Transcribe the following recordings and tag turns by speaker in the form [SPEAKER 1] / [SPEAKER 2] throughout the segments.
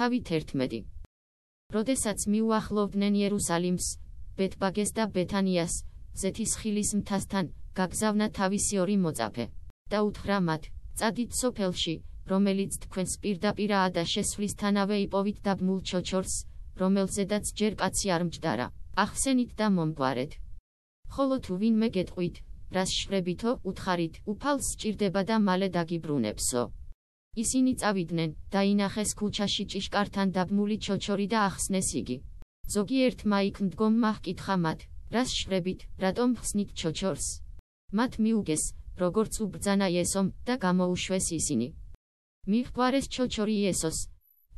[SPEAKER 1] თავით ერთმედი. როდესაც მიუახლოვდნენ იერუსალიმს, ბეთბაგეს და ბეთანიას, ზეთის ხილის მთასთან, გაგზავნა თავისი ორი მოწაფე და უთხრა მათ: "წადით სოფელში, რომელიც თქვენს პირდაპირაა და შესვლისთანავე იპოვით დაბმულ ჩოჩორს, რომელზედაც ჯერ კაცი არ მჯდარა. ახსენით და მომგვარეთ. ხოლო თუ ვინმე გეტყვით, რას შრებითო, უთხარით, უფალს სჭირდება და მალე დაგიბრუნებსო." ისინი წავიდნენ, დაინახეს ქუჩაში ჭიშკართან დაბმული ჩოჩორი და ახსნეს იგი. ზოგიერთმა იქ მდგომმა ჰკითხა მათ: "რას შრებით, რატომ ხსნით ჩოჩორს?" მათ მიუგეს, როგორც უბძანა იესომ და გამოუშვეს ისინი. მიხვარეს ჩოჩორი იესოს.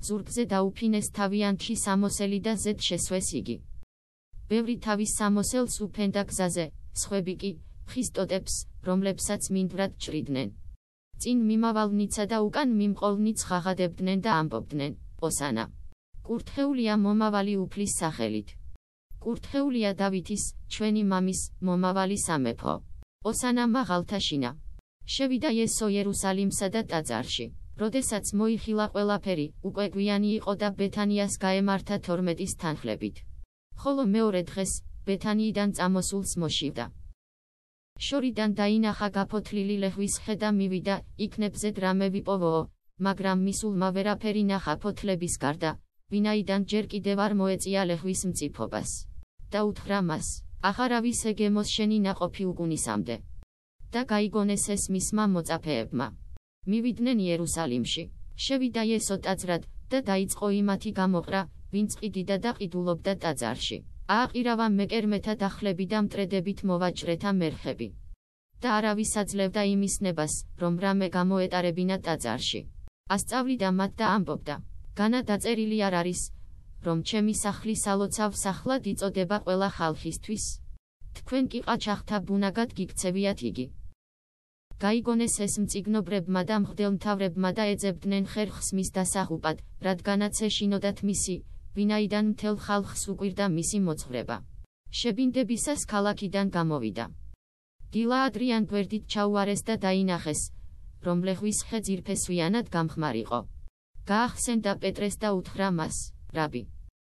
[SPEAKER 1] ზურგზე დაუფინეს თავიანთი სამოსელი და ზედ შესვეს იგი. ბევრი თავის სამოსელს უფენდა გზაზე, სხვები კი ხისტოტებს, რომლებსაც მინდვრად ჭრიდნენ. წინ მიმავალნიცა და უკან მიმყოლნიც ხაღადებდნენ და ამბობდნენ: ოსანა. კურთხეულია მომავალი უფლის სახელით. კურთხეულია დავითის, ჩვენი მამის, მომავალი სამეფო. ოსანა მაღალთაშინა. შევიდა იესო იერუსალიმსა და ტაძარში. როდესაც მოიხილა ყველაფერი, უკვე გვიანი იყო და ბეთანიას გაემართა 12-ის თანხლებით. ხოლო მეორე დღეს, ბეთანიიდან წამოსულს მოშივდა. შორიდან დაინახა გაფოთლილი ლეხვის ხე და მივიდა, იქნებ ზედ რამე ვიპოვოო, მაგრამ მისულმა ვერაფერი ნახა ფოთლების გარდა, ვინაიდან ჯერ კიდევ არ მოეწია ლეხვის მწიფობას. და უთხრა მას, ახარავის ეგემოს შენი ნაყოფი უგუნისამდე. და გაიგონეს ეს მისმა მოწაფეებმა. მივიდნენ იერუსალიმში, შევიდა ესო ტაძრად, და დაიწყო იმათი გამოყრა, ვინც ყიდიდა და ყიდულობდა ტაძარში. ააყირავა მეკერმეთა დახლები და მტრედებით მოვაჭრეთა მერხები. და არავის აძლევდა იმის ნებას, რომ რამე გამოეტარებინა ტაძარში. ასწავლიდა მათ და ამბობდა: განა დაწერილი არ არის, რომ ჩემი სახლი სალოცავ სახლად იწოდება ყველა ხალხისთვის. თქვენ კი ყაჩაღთა ბუნაგად გიქცევიათ იგი. გაიგონეს ეს მწიგნობრებმა და მღვდელმთავრებმა და ეძებდნენ ხერხს მის დასაღუპად, რადგანაც ეშინოდათ მისი, ვინაიდან მთელ ხალხს უყვირდა მისი მოძღვრება. შებინდებისას ქალაქიდან გამოვიდა. დილა ადრიან გვერდით ჩაუარეს და დაინახეს, რომ ლეხვის ხე ძირფესვიანად გამხმარიყო. გაახსენდა პეტრეს და უთხრა მას: რაბი.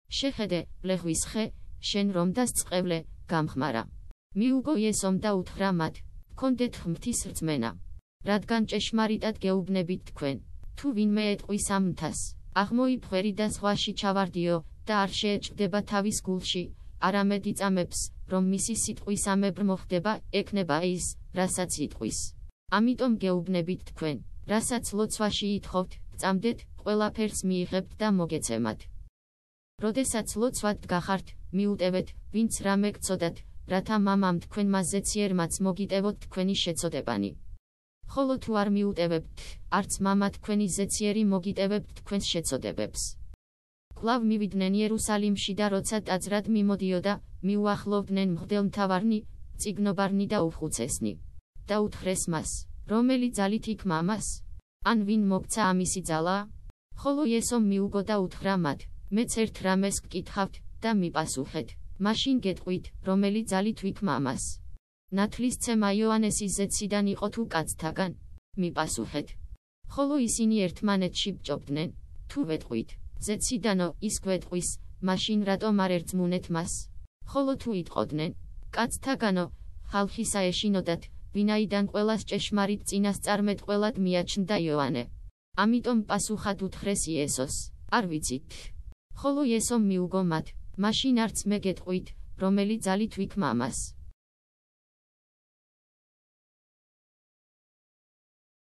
[SPEAKER 1] შეხედე, ლეხვის ხე, შენ რომ დასწყევლე, გამხმარა. მიუგო იესომ და უთხრა მათ, კონდეთ ღმთის რწმენა. რადგან ჭეშმარიტად გეუბნებით თქვენ, თუ ვინმე ეტყვის ამ მთას, აღმოიფხვერი და ზღვაში ჩავარდიო და არ შეეჭდება თავის გულში, არამედ იწამებს, რომ მისი სიტყვის ამებრ მოხდება, ეკნება ის, რასაც იტყვის. ამიტომ გეუბნებით თქვენ, რასაც ლოცვაში ითხოვთ, წამდეთ, ყველაფერს მიიღებთ და მოგეცემათ. როდესაც ლოცვად გახართ, მიუტევეთ, ვინც რამე გწოდათ, რათა მამამ თქვენ მასზეციერმაც მოგიტევოთ თქვენი შეწოდებანი. ხოლო თუ არ მიუტევებთ, არც მამა თქვენი ზეციერი მოგიტევებთ თქვენს შეწოდებებს. კლავ მივიდნენ იერუსალიმში და როცა ტაძრად მიმოდიოდა, მიუახლოვდნენ მღვდელმთავარნი, ციგნობარნი და უხუცესნი. და უთხრეს მას, რომელი ძალით იქ მამას? ან ვინ მოგცა ამისი ძალა? ხოლო იესომ მიუგო და უთხრა მათ, მეც ერთ რამეს გკითხავთ და მიპასუხეთ. მაშინ გეტყვით, რომელი ძალით ვიქ მამას. ნათლის ცემა იოანესის ზეციდან იყო თუ კაცთაგან? მიპასუხეთ. ხოლო ისინი ერთმანეთში ბჭობდნენ. თუ ვეტყვით, ზეციდანო ის გვეტყვის, მაშინ რატომ არ ერთმუნეთ მას? ხოლო თუ იტყოდნენ, კაცთაგანო, ხალხისა ეშინოდათ, ვინაიდან ყოველას ჭეშმარიტ წინასწარმეტყველად მიაჩნდა იოანე. ამიტომ პასუხად უთხრეს იესოს, არ ვიცით. ხოლო ესომ მიუგო მათ, მაშინ არც მე გეტყვით, რომელი ძალით ვიქ მამას.